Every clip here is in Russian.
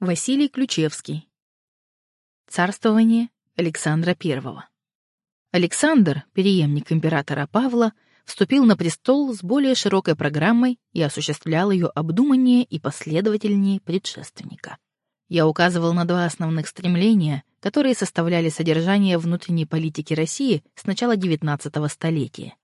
Василий Ключевский. Царствование Александра I. Александр, преемник императора Павла, вступил на престол с более широкой программой и осуществлял ее обдуманнее и последовательнее предшественника. Я указывал на два основных стремления, которые составляли содержание внутренней политики России с начала XIX столетия.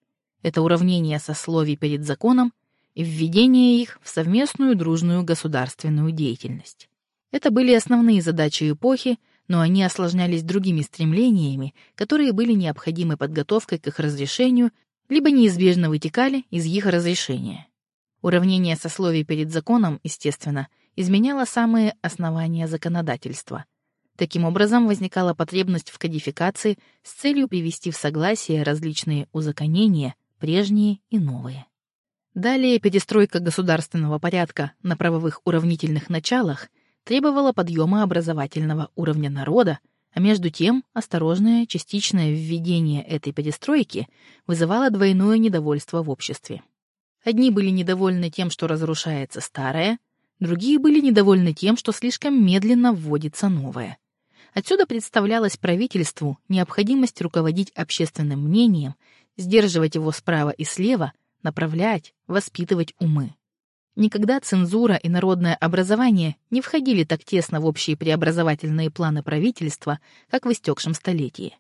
Это уравнение сословий перед законом и введение их в совместную дружную государственную деятельность. Это были основные задачи эпохи, но они осложнялись другими стремлениями, которые были необходимой подготовкой к их разрешению, либо неизбежно вытекали из их разрешения. Уравнение сословий перед законом, естественно, изменяло самые основания законодательства. Таким образом, возникала потребность в кодификации с целью привести в согласие различные узаконения, прежние и новые. Далее перестройка государственного порядка на правовых уравнительных началах — требовала подъема образовательного уровня народа, а между тем осторожное частичное введение этой перестройки вызывало двойное недовольство в обществе. Одни были недовольны тем, что разрушается старое, другие были недовольны тем, что слишком медленно вводится новое. Отсюда представлялась правительству необходимость руководить общественным мнением, сдерживать его справа и слева, направлять, воспитывать умы. Никогда цензура и народное образование не входили так тесно в общие преобразовательные планы правительства, как в истекшем столетии.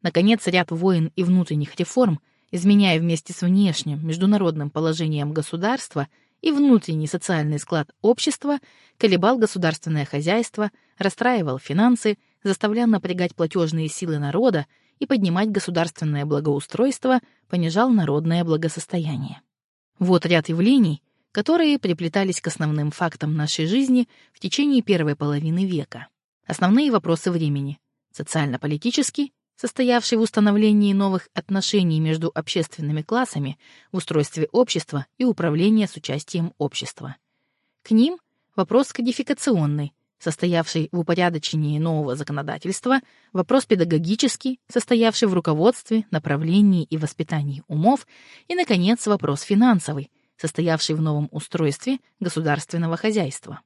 Наконец, ряд войн и внутренних реформ, изменяя вместе с внешним международным положением государства и внутренний социальный склад общества, колебал государственное хозяйство, расстраивал финансы, заставлял напрягать платежные силы народа и поднимать государственное благоустройство, понижал народное благосостояние. Вот ряд явлений, которые приплетались к основным фактам нашей жизни в течение первой половины века. Основные вопросы времени — социально-политический, состоявший в установлении новых отношений между общественными классами в устройстве общества и управления с участием общества. К ним вопрос кодификационный, состоявший в упорядочении нового законодательства, вопрос педагогический, состоявший в руководстве, направлении и воспитании умов, и, наконец, вопрос финансовый, состоявший в новом устройстве государственного хозяйства.